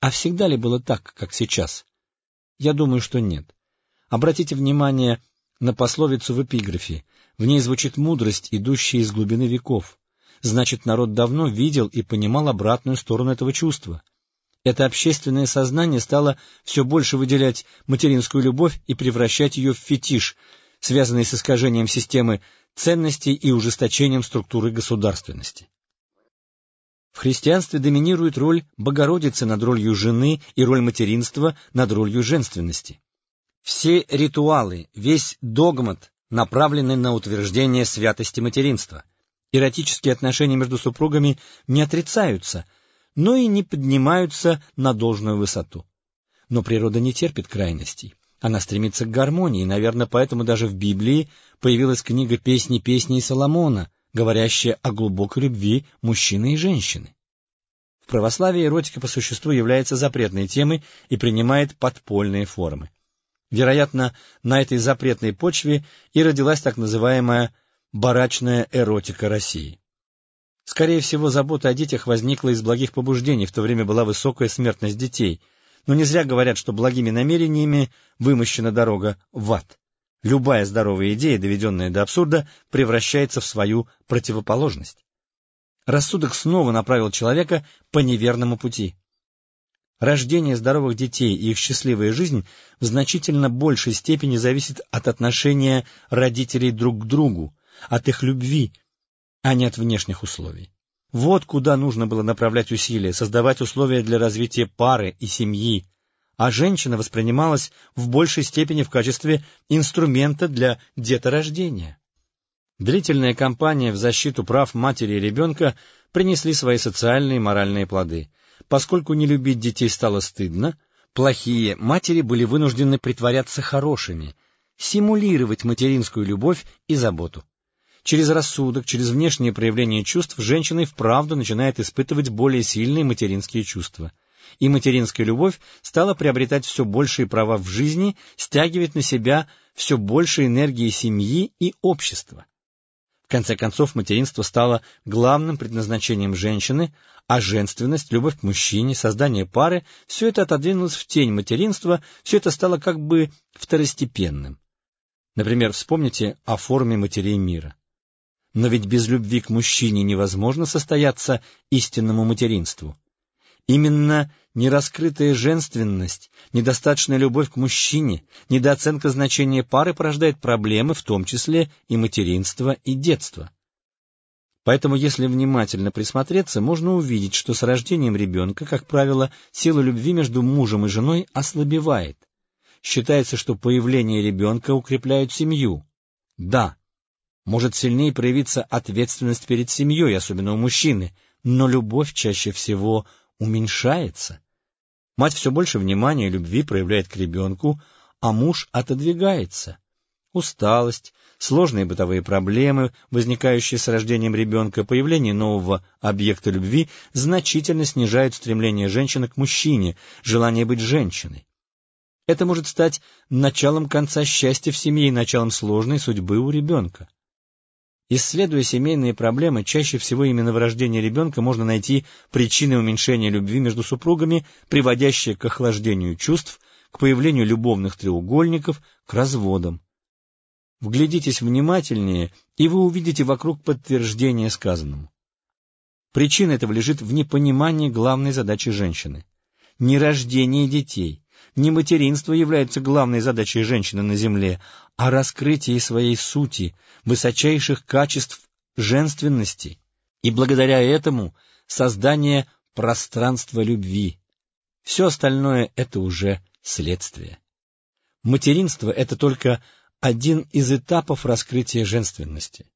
А всегда ли было так, как сейчас? Я думаю, что нет. Обратите внимание на пословицу в эпиграфе. В ней звучит мудрость, идущая из глубины веков. Значит, народ давно видел и понимал обратную сторону этого чувства. Это общественное сознание стало все больше выделять материнскую любовь и превращать ее в фетиш, связанный с искажением системы ценностей и ужесточением структуры государственности. В христианстве доминирует роль Богородицы над ролью жены и роль материнства над ролью женственности. Все ритуалы, весь догмат направлены на утверждение святости материнства. Эротические отношения между супругами не отрицаются, но и не поднимаются на должную высоту. Но природа не терпит крайностей. Она стремится к гармонии, наверное, поэтому даже в Библии появилась книга «Песни песней Соломона», говорящая о глубокой любви мужчины и женщины. В православии эротика по существу является запретной темой и принимает подпольные формы. Вероятно, на этой запретной почве и родилась так называемая «барачная эротика России». Скорее всего, забота о детях возникла из благих побуждений, в то время была высокая смертность детей – но не зря говорят, что благими намерениями вымощена дорога в ад. Любая здоровая идея, доведенная до абсурда, превращается в свою противоположность. Рассудок снова направил человека по неверному пути. Рождение здоровых детей и их счастливая жизнь в значительно большей степени зависит от отношения родителей друг к другу, от их любви, а не от внешних условий. Вот куда нужно было направлять усилия, создавать условия для развития пары и семьи, а женщина воспринималась в большей степени в качестве инструмента для деторождения. Длительная кампания в защиту прав матери и ребенка принесли свои социальные и моральные плоды. Поскольку не любить детей стало стыдно, плохие матери были вынуждены притворяться хорошими, симулировать материнскую любовь и заботу. Через рассудок, через внешнее проявление чувств женщина и вправду начинает испытывать более сильные материнские чувства. И материнская любовь стала приобретать все большие права в жизни, стягивать на себя все больше энергии семьи и общества. В конце концов, материнство стало главным предназначением женщины, а женственность, любовь к мужчине, создание пары — все это отодвинулось в тень материнства, все это стало как бы второстепенным. Например, вспомните о форме матерей мира. Но ведь без любви к мужчине невозможно состояться истинному материнству. Именно нераскрытая женственность, недостаточная любовь к мужчине, недооценка значения пары порождает проблемы, в том числе и материнства, и детства. Поэтому, если внимательно присмотреться, можно увидеть, что с рождением ребенка, как правило, сила любви между мужем и женой ослабевает. Считается, что появление ребенка укрепляет семью. Да, может сильнее проявиться ответственность перед семьей, особенно у мужчины, но любовь чаще всего уменьшается. Мать все больше внимания и любви проявляет к ребенку, а муж отодвигается. Усталость, сложные бытовые проблемы, возникающие с рождением ребенка, появление нового объекта любви значительно снижают стремление женщины к мужчине, желание быть женщиной. Это может стать началом конца счастья в семье и началом сложной судьбы у ребенка. Исследуя семейные проблемы, чаще всего именно в рождении ребенка можно найти причины уменьшения любви между супругами, приводящие к охлаждению чувств, к появлению любовных треугольников, к разводам. Вглядитесь внимательнее, и вы увидите вокруг подтверждение сказанному. Причина этого лежит в непонимании главной задачи женщины. Не рождение детей, не материнство является главной задачей женщины на земле, а раскрытие своей сути, высочайших качеств женственности, и благодаря этому создание пространства любви. Все остальное — это уже следствие. Материнство — это только один из этапов раскрытия женственности.